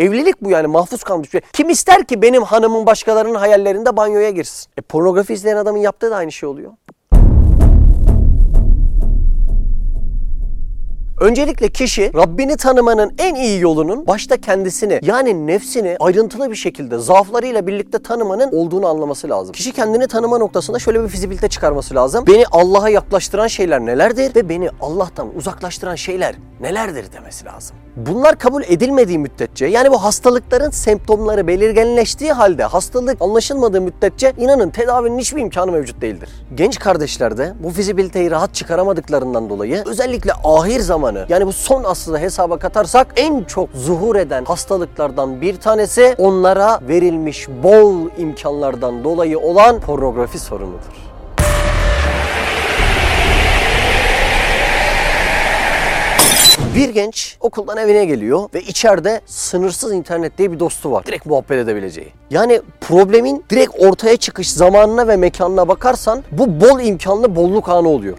Evlilik bu yani mahfuz kalmış bir şey. Kim ister ki benim hanımın başkalarının hayallerinde banyoya girsin? E pornografi izleyen adamın yaptığı da aynı şey oluyor. Öncelikle kişi Rabbini tanımanın en iyi yolunun başta kendisini yani nefsini ayrıntılı bir şekilde zaaflarıyla birlikte tanımanın olduğunu anlaması lazım. Kişi kendini tanıma noktasında şöyle bir fizibilite çıkarması lazım. Beni Allah'a yaklaştıran şeyler nelerdir ve beni Allah'tan uzaklaştıran şeyler nelerdir demesi lazım. Bunlar kabul edilmediği müddetçe yani bu hastalıkların semptomları belirginleştiği halde hastalık anlaşılmadığı müddetçe inanın tedavinin hiçbir imkanı mevcut değildir. Genç kardeşlerde bu fizibiliteyi rahat çıkaramadıklarından dolayı özellikle ahir zamanı yani bu son asrı hesaba katarsak en çok zuhur eden hastalıklardan bir tanesi onlara verilmiş bol imkanlardan dolayı olan pornografi sorunudur. Bir genç okuldan evine geliyor ve içeride sınırsız internet diye bir dostu var. Direkt muhabbet edebileceği. Yani problemin direkt ortaya çıkış zamanına ve mekanına bakarsan bu bol imkanlı bolluk anı oluyor.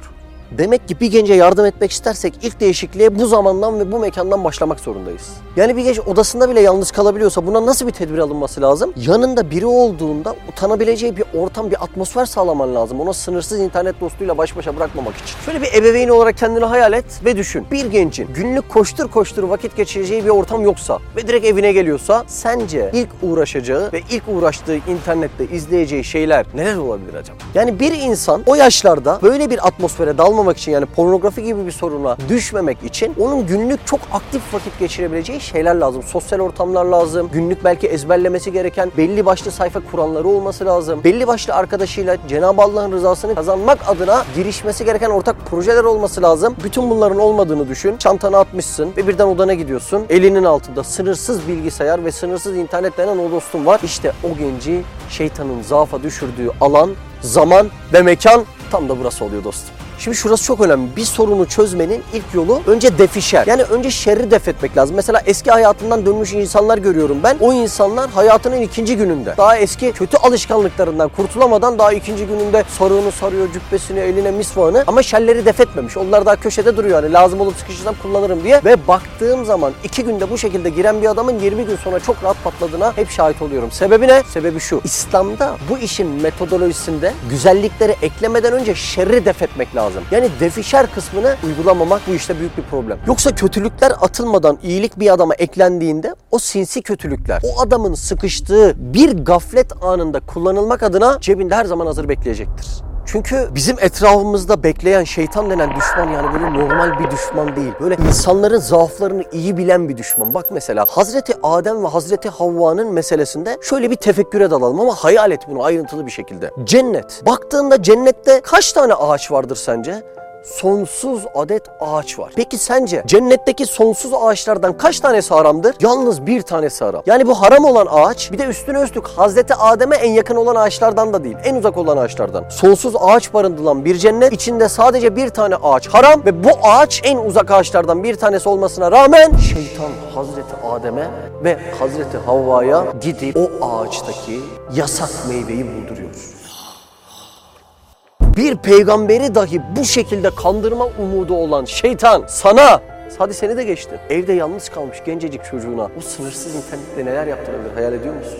Demek ki bir gence yardım etmek istersek ilk değişikliğe bu zamandan ve bu mekandan başlamak zorundayız. Yani bir genç odasında bile yalnız kalabiliyorsa buna nasıl bir tedbir alınması lazım? Yanında biri olduğunda utanabileceği bir ortam, bir atmosfer sağlaman lazım. Ona sınırsız internet dostuyla baş başa bırakmamak için. Şöyle bir ebeveyn olarak kendini hayal et ve düşün. Bir gencin günlük koştur koştur vakit geçireceği bir ortam yoksa ve direkt evine geliyorsa sence ilk uğraşacağı ve ilk uğraştığı internette izleyeceği şeyler neler olabilir acaba? Yani bir insan o yaşlarda böyle bir atmosfere dalmamak için yani pornografi gibi bir soruna düşmemek için onun günlük çok aktif vakit geçirebileceği şeyler lazım. Sosyal ortamlar lazım. Günlük belki ezberlemesi gereken belli başlı sayfa kuranları olması lazım. Belli başlı arkadaşıyla Cenab-ı Allah'ın rızasını kazanmak adına girişmesi gereken ortak projeler olması lazım. Bütün bunların olmadığını düşün. Çantana atmışsın ve birden odana gidiyorsun. Elinin altında sınırsız bilgisayar ve sınırsız internet denen o dostun var. İşte o genci şeytanın zaafa düşürdüğü alan, zaman ve mekan tam da burası oluyor dostum. Şimdi şurası çok önemli. Bir sorunu çözmenin ilk yolu önce defişer. Yani önce şerri def etmek lazım. Mesela eski hayatından dönmüş insanlar görüyorum ben. O insanlar hayatının ikinci gününde daha eski kötü alışkanlıklarından kurtulamadan daha ikinci gününde sarığını sarıyor, cübbesini, eline misvağını ama şerleri def etmemiş. Onlar daha köşede duruyor hani lazım olup sıkışırsam kullanırım diye. Ve baktığım zaman iki günde bu şekilde giren bir adamın 20 gün sonra çok rahat patladığına hep şahit oluyorum. Sebebi ne? Sebebi şu. İslam'da bu işin metodolojisinde güzellikleri eklemeden önce şerri def etmek lazım lazım. Yani defişer kısmını uygulamamak bu işte büyük bir problem. Yoksa kötülükler atılmadan iyilik bir adama eklendiğinde o sinsi kötülükler o adamın sıkıştığı bir gaflet anında kullanılmak adına cebinde her zaman hazır bekleyecektir. Çünkü bizim etrafımızda bekleyen şeytan denen düşman yani böyle normal bir düşman değil. Böyle insanların zaaflarını iyi bilen bir düşman. Bak mesela Hazreti Adem ve Hazreti Havva'nın meselesinde şöyle bir tefekküre dalalım ama hayal et bunu ayrıntılı bir şekilde. Cennet. Baktığında cennette kaç tane ağaç vardır sence? Sonsuz adet ağaç var. Peki sence cennetteki sonsuz ağaçlardan kaç tanesi haramdır? Yalnız bir tanesi haram. Yani bu haram olan ağaç bir de üstüne üstlük Hazreti Adem'e en yakın olan ağaçlardan da değil. En uzak olan ağaçlardan. Sonsuz ağaç barındıran bir cennet içinde sadece bir tane ağaç haram ve bu ağaç en uzak ağaçlardan bir tanesi olmasına rağmen şeytan Hazreti Adem'e ve Hazreti Havva'ya gidip o ağaçtaki yasak meyveyi bulduruyor bir peygamberi dahi bu şekilde kandırma umudu olan şeytan sana Hadi seni de geçti. Evde yalnız kalmış gencecik çocuğuna o sınırsız internette neler yaptırabilir hayal ediyor musun?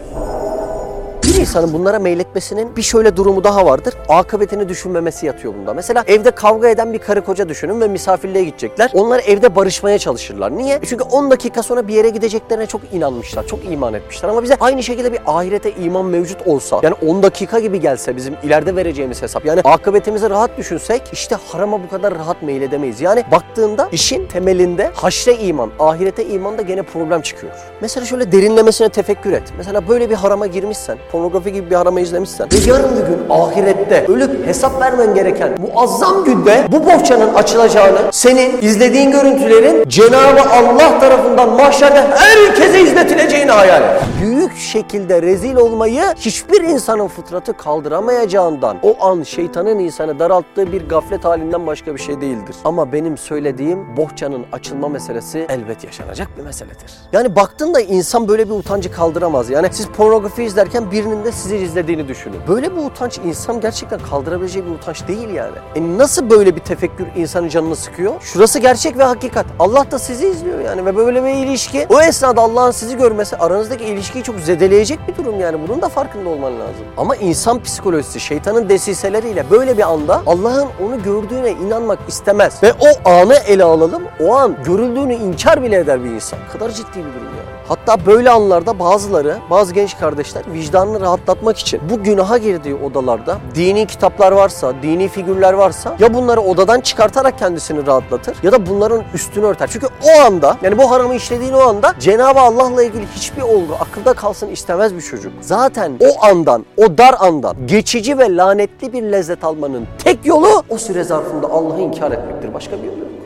İnsanın bunlara meyletmesinin bir şöyle durumu daha vardır. Akıbetini düşünmemesi yatıyor bunda. Mesela evde kavga eden bir karı koca düşünün ve misafirliğe gidecekler. Onlar evde barışmaya çalışırlar. Niye? Çünkü 10 dakika sonra bir yere gideceklerine çok inanmışlar. Çok iman etmişler. Ama bize aynı şekilde bir ahirete iman mevcut olsa yani 10 dakika gibi gelse bizim ileride vereceğimiz hesap. Yani akıbetimizi rahat düşünsek işte harama bu kadar rahat meyledemeyiz. Yani baktığında işin temelinde haşre iman, ahirete imanda gene problem çıkıyor. Mesela şöyle derinlemesine tefekkür et. Mesela böyle bir harama girmişsen, pornografi gibi bir harama izlemişsen ve yarın bir gün ahirette ölüp hesap vermen gereken muazzam günde bu bohçanın açılacağını, senin izlediğin görüntülerin Cenab-ı Allah tarafından mahşerde herkese izletileceğini hayal et. Büyük şekilde rezil olmayı hiçbir insanın fıtratı kaldıramayacağından o an şeytanın insanı daralttığı bir gaflet halinden başka bir şey değildir. Ama benim söylediğim bohçanın açılma meselesi elbet yaşanacak bir meseledir. Yani baktığında insan böyle bir utancı kaldıramaz. Yani siz pornografi izlerken birinin de sizi izlediğini düşünün. Böyle bir utanç insan gerçekten kaldırabileceği bir utanç değil yani. E nasıl böyle bir tefekkür insanın canını sıkıyor? Şurası gerçek ve hakikat. Allah da sizi izliyor yani ve böyle bir ilişki o esnada Allah'ın sizi görmesi aranızdaki ilişkiyi çok zedeleyecek bir durum yani. Bunun da farkında olman lazım. Ama insan psikolojisi şeytanın desiseleriyle böyle bir anda Allah'ın onu gördüğüne inanmak istemez. Ve o anı ele alalım. O an görüldüğünü inkar bile eder bir insan. Kadar ciddi bir durum. Hatta böyle anlarda bazıları, bazı genç kardeşler vicdanını rahatlatmak için bu günaha girdiği odalarda dini kitaplar varsa, dini figürler varsa ya bunları odadan çıkartarak kendisini rahatlatır ya da bunların üstünü örter. Çünkü o anda yani bu haramı işlediğin o anda Cenab-ı Allah'la ilgili hiçbir olgu akılda kalsın istemez bir çocuk. Zaten o andan, o dar andan geçici ve lanetli bir lezzet almanın tek yolu o süre zarfında Allah'ı inkar etmektir. Başka bir yolu yok.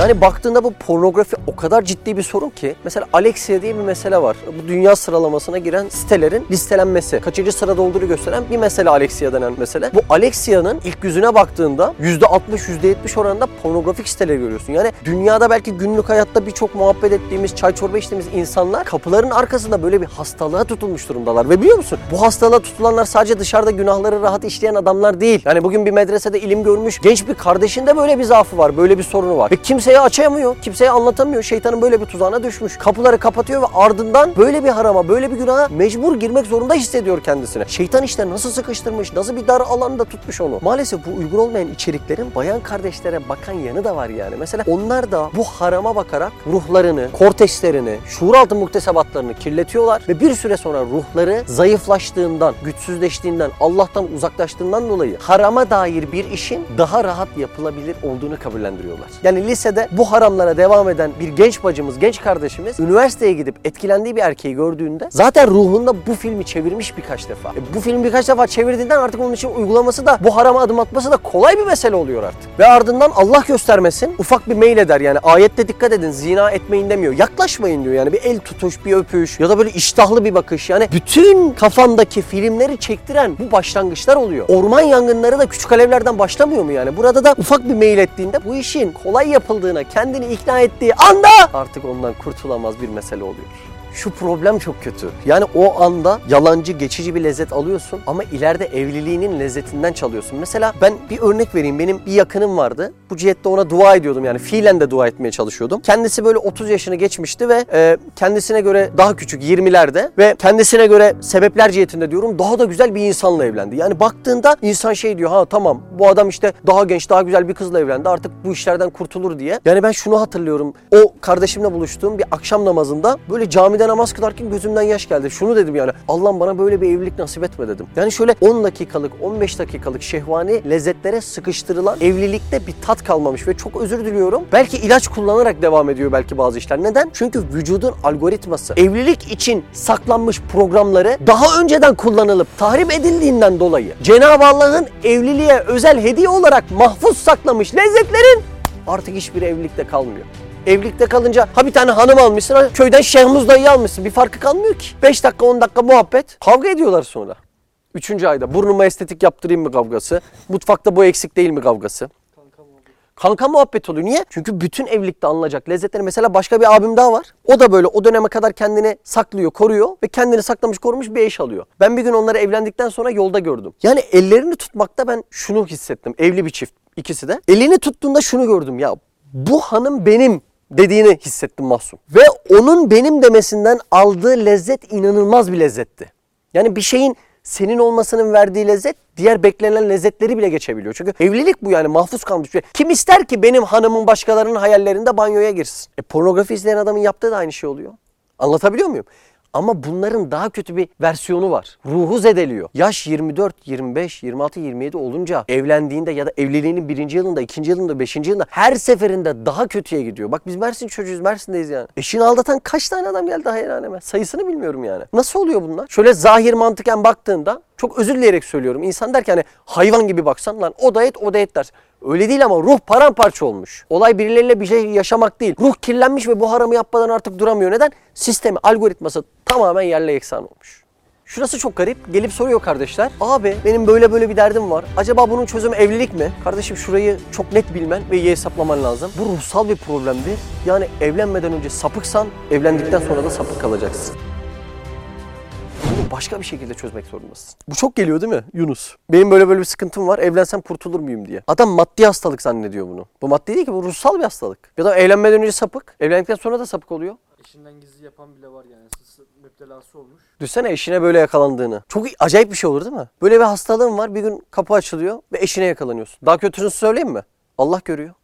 Yani baktığında bu pornografi o kadar ciddi bir sorun ki mesela Alexia diye bir mesele var. Bu dünya sıralamasına giren sitelerin listelenmesi. Kaçıncı sırada olduğunu gösteren bir mesele Alexia denen mesele. Bu Alexia'nın ilk yüzüne baktığında %60 %70 oranında pornografik siteleri görüyorsun. Yani dünyada belki günlük hayatta birçok muhabbet ettiğimiz, çay çorba içtiğimiz insanlar kapıların arkasında böyle bir hastalığa tutulmuş durumdalar. Ve biliyor musun? Bu hastalığa tutulanlar sadece dışarıda günahları rahat işleyen adamlar değil. Yani bugün bir medresede ilim görmüş genç bir kardeşinde böyle bir zaafı var, böyle bir sorunu var. Ve kimseye açamıyor, kimseye anlatamıyor. Şeytanın böyle bir tuzağına düşmüş. Kapıları kapatıyor ve ardından böyle bir harama, böyle bir günaha mecbur girmek zorunda hissediyor kendisine. Şeytan işte nasıl sıkıştırmış, nasıl bir dar alanda tutmuş onu. Maalesef bu uygun olmayan içeriklerin bayan kardeşlere bakan yanı da var yani. Mesela onlar da bu harama bakarak ruhlarını, kortekslerini, şuur altı muktesebatlarını kirletiyorlar ve bir süre sonra ruhları zayıflaştığından, güçsüzleştiğinden, Allah'tan uzaklaştığından dolayı harama dair bir işin daha rahat yapılabilir olduğunu kabullendiriyorlar. Yani lisede bu haramlara devam eden bir genç bacımız, genç kardeşimiz üniversiteye gidip etkilendiği bir erkeği gördüğünde zaten ruhunda bu filmi çevirmiş birkaç defa. E bu filmi birkaç defa çevirdiğinden artık onun için uygulaması da bu harama adım atması da kolay bir mesele oluyor artık. Ve ardından Allah göstermesin ufak bir mail eder yani ayette dikkat edin zina etmeyin demiyor. Yaklaşmayın diyor yani bir el tutuş, bir öpüş ya da böyle iştahlı bir bakış. Yani bütün kafandaki filmleri çektiren bu başlangıçlar oluyor. Orman yangınları da küçük alevlerden başlamıyor mu yani? Burada da ufak bir mail ettiğinde bu işin kolay yapıldığına kendini ikna ettiği anda artık ondan kurtulamaz bir mesele oluyor. Şu problem çok kötü. Yani o anda yalancı, geçici bir lezzet alıyorsun ama ileride evliliğinin lezzetinden çalıyorsun. Mesela ben bir örnek vereyim. Benim bir yakınım vardı. Bu cihette ona dua ediyordum yani fiilen de dua etmeye çalışıyordum. Kendisi böyle 30 yaşını geçmişti ve e, kendisine göre daha küçük 20'lerde ve kendisine göre sebepler cihetinde diyorum daha da güzel bir insanla evlendi. Yani baktığında insan şey diyor ha tamam bu adam işte daha genç daha güzel bir kızla evlendi artık bu işlerden kurtulur diye. Yani ben şunu hatırlıyorum. O kardeşimle buluştuğum bir akşam namazında böyle camide namaz kılarken gözümden yaş geldi. Şunu dedim yani Allah'ım bana böyle bir evlilik nasip etme dedim. Yani şöyle 10 dakikalık 15 dakikalık şehvani lezzetlere sıkıştırılan evlilikte bir tat kalmamış ve çok özür diliyorum. Belki ilaç kullanarak devam ediyor belki bazı işler. Neden? Çünkü vücudun algoritması evlilik için saklanmış programları daha önceden kullanılıp tahrip edildiğinden dolayı Cenab-ı Allah'ın evliliğe özel hediye olarak mahfuz saklamış lezzetlerin artık hiçbir evlilikte kalmıyor. Evlilikte kalınca ha bir tane hanım almışsın ha köyden Şehmuz dayı almışsın. Bir farkı kalmıyor ki. 5 dakika 10 dakika muhabbet. Kavga ediyorlar sonra. Üçüncü ayda burnuma estetik yaptırayım mı kavgası? Mutfakta bu eksik değil mi kavgası? Kanka muhabbet oluyor. Niye? Çünkü bütün evlilikte alınacak lezzetleri mesela başka bir abim daha var. O da böyle o döneme kadar kendini saklıyor, koruyor ve kendini saklamış, korumuş bir eş alıyor. Ben bir gün onları evlendikten sonra yolda gördüm. Yani ellerini tutmakta ben şunu hissettim. Evli bir çift ikisi de. Elini tuttuğunda şunu gördüm ya. Bu hanım benim dediğini hissettim Mahsun. Ve onun benim demesinden aldığı lezzet inanılmaz bir lezzetti. Yani bir şeyin senin olmasının verdiği lezzet diğer beklenen lezzetleri bile geçebiliyor. Çünkü evlilik bu yani mahfuz kalmış bir şey. Kim ister ki benim hanımın başkalarının hayallerinde banyoya girsin? E pornografi izleyen adamın yaptığı da aynı şey oluyor. Anlatabiliyor muyum? Ama bunların daha kötü bir versiyonu var. Ruhu zedeliyor. Yaş 24, 25, 26, 27 olunca evlendiğinde ya da evliliğinin birinci yılında, ikinci yılında, beşinci yılında her seferinde daha kötüye gidiyor. Bak biz Mersin çocuğuyuz, Mersin'deyiz yani. Eşini aldatan kaç tane adam geldi hayraneme? Sayısını bilmiyorum yani. Nasıl oluyor bunlar? Şöyle zahir mantıken baktığında çok özür dileyerek söylüyorum. İnsan der ki hani hayvan gibi baksan lan o da et o da et dersin. Öyle değil ama ruh paramparça olmuş. Olay birileriyle bir şey yaşamak değil. Ruh kirlenmiş ve bu haramı yapmadan artık duramıyor. Neden? Sistemi, algoritması tamamen yerle yeksan olmuş. Şurası çok garip. Gelip soruyor kardeşler. Abi benim böyle böyle bir derdim var. Acaba bunun çözümü evlilik mi? Kardeşim şurayı çok net bilmen ve iyi hesaplaman lazım. Bu ruhsal bir problemdir. Yani evlenmeden önce sapıksan evlendikten sonra da sapık kalacaksın. Bunu başka bir şekilde çözmek zorundasın. Bu çok geliyor değil mi Yunus? Benim böyle böyle bir sıkıntım var. Evlensem kurtulur muyum diye. Adam maddi hastalık zannediyor bunu. Bu maddi değil ki bu ruhsal bir hastalık. Ya da evlenmeden önce sapık. Evlendikten sonra da sapık oluyor. Eşinden gizli yapan bile var yani. Sıs müptelası olmuş. Düşünsene eşine böyle yakalandığını. Çok acayip bir şey olur değil mi? Böyle bir hastalığın var. Bir gün kapı açılıyor ve eşine yakalanıyorsun. Daha kötüsünü söyleyeyim mi? Allah görüyor.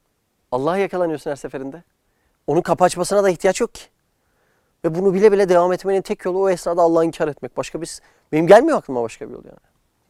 Allah'a yakalanıyorsun her seferinde. Onun kapı açmasına da ihtiyaç yok ki. Ve bunu bile bile devam etmenin tek yolu o esnada Allah'ı inkar etmek. Başka bir... Benim gelmiyor aklıma başka bir yol yani.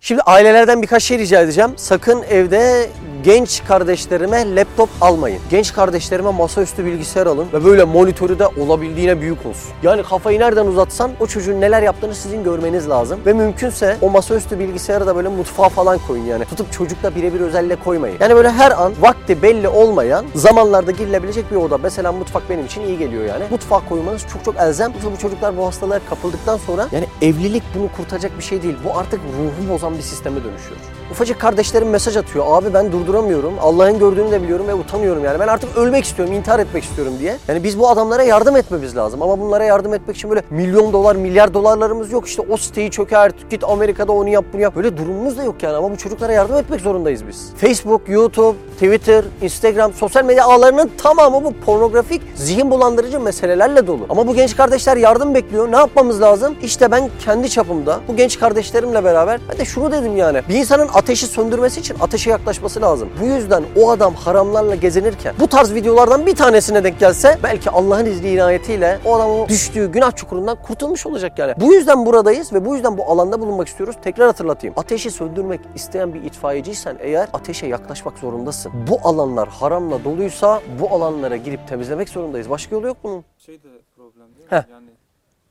Şimdi ailelerden birkaç şey rica edeceğim. Sakın evde genç kardeşlerime laptop almayın. Genç kardeşlerime masaüstü bilgisayar alın ve böyle monitörü de olabildiğine büyük olsun. Yani kafayı nereden uzatsan o çocuğun neler yaptığını sizin görmeniz lazım. Ve mümkünse o masaüstü bilgisayarı da böyle mutfağa falan koyun yani. Tutup çocukla birebir özelle koymayın. Yani böyle her an vakti belli olmayan zamanlarda girilebilecek bir oda. Mesela mutfak benim için iyi geliyor yani. Mutfağa koymanız çok çok elzem. Bu çocuklar bu hastalığa kapıldıktan sonra yani evlilik bunu kurtaracak bir şey değil. Bu artık ruhu bozan bir sisteme dönüşüyor. Ufacık kardeşlerim mesaj atıyor. Abi ben durduramıyorum. Allah'ın gördüğünü de biliyorum ve utanıyorum yani. Ben artık ölmek istiyorum, intihar etmek istiyorum diye. Yani biz bu adamlara yardım etmemiz lazım. Ama bunlara yardım etmek için böyle milyon dolar, milyar dolarlarımız yok. İşte o siteyi çökert, git Amerika'da onu yap, bunu yap. Böyle durumumuz da yok yani. Ama bu çocuklara yardım etmek zorundayız biz. Facebook, YouTube, Twitter, Instagram, sosyal medya ağlarının tamamı bu pornografik, zihin bulandırıcı meselelerle dolu. Ama bu genç kardeşler yardım bekliyor. Ne yapmamız lazım? İşte ben kendi çapımda bu genç kardeşlerimle beraber ben de şunu dedim yani. Bir insanın ateşi söndürmesi için ateşe yaklaşması lazım. Bu yüzden o adam haramlarla gezinirken bu tarz videolardan bir tanesine denk gelse belki Allah'ın izni inayetiyle o adamın düştüğü günah çukurundan kurtulmuş olacak yani. Bu yüzden buradayız ve bu yüzden bu alanda bulunmak istiyoruz. Tekrar hatırlatayım. Ateşi söndürmek isteyen bir itfaiyeciysen eğer ateşe yaklaşmak zorundasın. Bu alanlar haramla doluysa bu alanlara girip temizlemek zorundayız. Başka yolu yok bunun. Şey de problem değil? Heh. Yani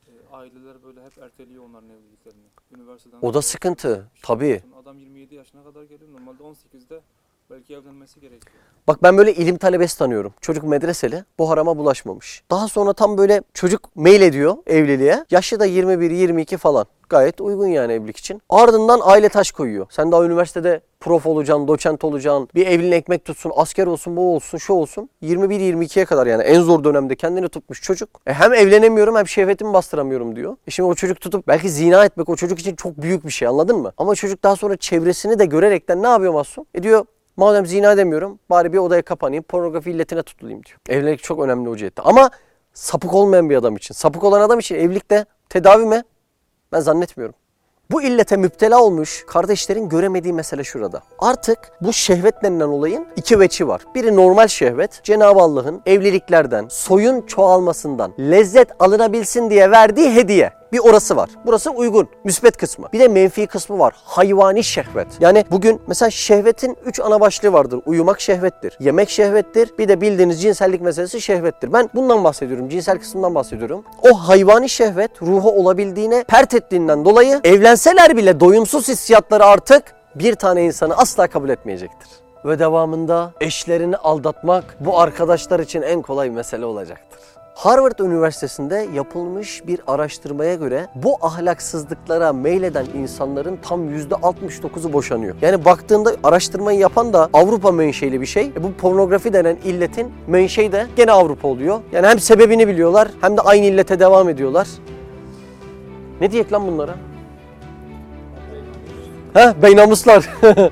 e, aileler böyle hep erteliyor onların evliliklerini. Üniversiteden O da sıkıntı. Tabii. Adam 27 yaşına kadar geliyor. Normalde 18'de belki evlenmesi gerekiyor. Bak ben böyle ilim talebesi tanıyorum. Çocuk medreseli, bu harama bulaşmamış. Daha sonra tam böyle çocuk mail ediyor evliliğe. Yaşı da 21-22 falan. Gayet uygun yani evlilik için. Ardından aile taş koyuyor. Sen daha üniversitede prof olacaksın, doçent olacaksın, bir evliliğine ekmek tutsun, asker olsun, bu olsun, şu olsun. 21-22'ye kadar yani en zor dönemde kendini tutmuş çocuk. E hem evlenemiyorum hem şehvetimi bastıramıyorum diyor. E şimdi o çocuk tutup belki zina etmek o çocuk için çok büyük bir şey anladın mı? Ama çocuk daha sonra çevresini de görerekten ne yapıyor Mahsun? E diyor Madem zina edemiyorum bari bir odaya kapanayım pornografi illetine tutulayım diyor. Evlilik çok önemli o cihette. Ama sapık olmayan bir adam için. Sapık olan adam için evlilikte tedavi mi? Ben zannetmiyorum. Bu illete müptela olmuş kardeşlerin göremediği mesele şurada. Artık bu şehvet denilen olayın iki veçi var. Biri normal şehvet. Cenab-ı Allah'ın evliliklerden, soyun çoğalmasından lezzet alınabilsin diye verdiği hediye. Bir orası var. Burası uygun, müsbet kısmı. Bir de menfi kısmı var. Hayvani şehvet. Yani bugün mesela şehvetin üç ana başlığı vardır. Uyumak şehvettir. Yemek şehvettir. Bir de bildiğiniz cinsellik meselesi şehvettir. Ben bundan bahsediyorum. Cinsel kısmından bahsediyorum. O hayvani şehvet ruhu olabildiğine pert ettiğinden dolayı evlenseler bile doyumsuz hissiyatları artık bir tane insanı asla kabul etmeyecektir. Ve devamında eşlerini aldatmak bu arkadaşlar için en kolay mesele olacaktır. Harvard Üniversitesi'nde yapılmış bir araştırmaya göre bu ahlaksızlıklara meyleden insanların tam %69'u boşanıyor. Yani baktığında araştırmayı yapan da Avrupa menşeli bir şey. E bu pornografi denen illetin menşei de gene Avrupa oluyor. Yani hem sebebini biliyorlar hem de aynı illete devam ediyorlar. Ne diyek lan bunlara? Heh beynamuslar.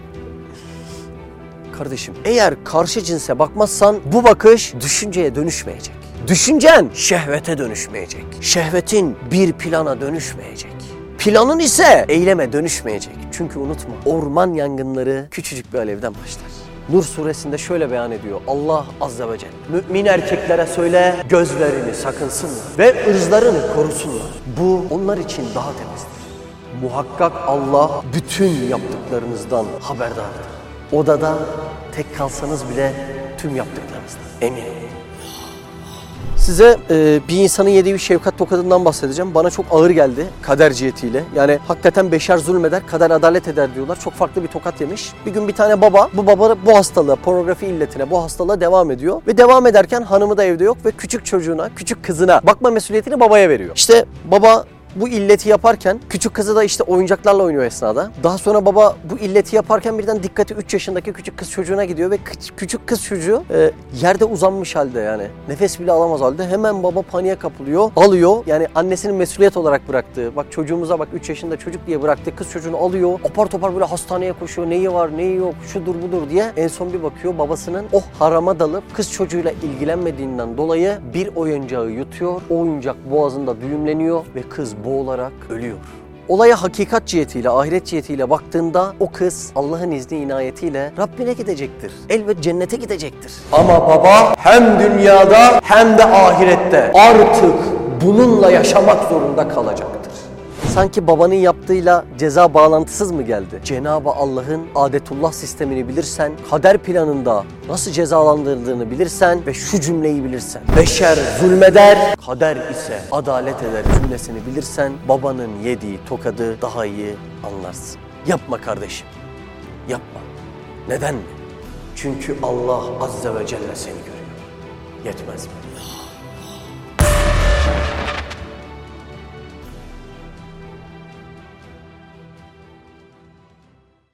Kardeşim eğer karşı cinse bakmazsan bu bakış düşünceye dönüşmeyecek. Düşüncen şehvete dönüşmeyecek. Şehvetin bir plana dönüşmeyecek. Planın ise eyleme dönüşmeyecek. Çünkü unutma orman yangınları küçücük bir alevden başlar. Nur suresinde şöyle beyan ediyor Allah azze ve celle. Mümin erkeklere söyle gözlerini sakınsınlar ve ırzlarını korusunlar. Bu onlar için daha temizdir. Muhakkak Allah bütün yaptıklarınızdan haberdardır. Odada tek kalsanız bile tüm yaptıklarınızdan emin. Size e, bir insanın yediği bir şefkat tokadından bahsedeceğim. Bana çok ağır geldi kader cihetiyle. Yani hakikaten beşer zulmeder, kader adalet eder diyorlar. Çok farklı bir tokat yemiş. Bir gün bir tane baba, bu baba bu hastalığa, pornografi illetine, bu hastalığa devam ediyor. Ve devam ederken hanımı da evde yok ve küçük çocuğuna, küçük kızına bakma mesuliyetini babaya veriyor. İşte baba bu illeti yaparken küçük kızı da işte oyuncaklarla oynuyor esnada. Daha sonra baba bu illeti yaparken birden dikkati 3 yaşındaki küçük kız çocuğuna gidiyor ve küçük kız çocuğu e, yerde uzanmış halde yani. Nefes bile alamaz halde. Hemen baba paniğe kapılıyor. Alıyor. Yani annesinin mesuliyet olarak bıraktığı, bak çocuğumuza bak 3 yaşında çocuk diye bıraktığı kız çocuğunu alıyor. Apar topar böyle hastaneye koşuyor. Neyi var, neyi yok, şudur budur diye. En son bir bakıyor babasının o harama dalıp kız çocuğuyla ilgilenmediğinden dolayı bir oyuncağı yutuyor. O oyuncak boğazında düğümleniyor ve kız boğularak ölüyor. Olaya hakikat cihetiyle, ahiret cihetiyle baktığında o kız Allah'ın izni inayetiyle Rabbine gidecektir. Elbet cennete gidecektir. Ama baba hem dünyada hem de ahirette artık bununla yaşamak zorunda kalacaktır. Sanki babanın yaptığıyla ceza bağlantısız mı geldi? Cenab-ı Allah'ın adetullah sistemini bilirsen, kader planında nasıl cezalandırıldığını bilirsen ve şu cümleyi bilirsen. Beşer zulmeder, kader ise adalet eder cümlesini bilirsen babanın yediği tokadı daha iyi anlarsın. Yapma kardeşim, yapma. Neden mi? Çünkü Allah Azze ve Celle seni görüyor. Yetmez mi?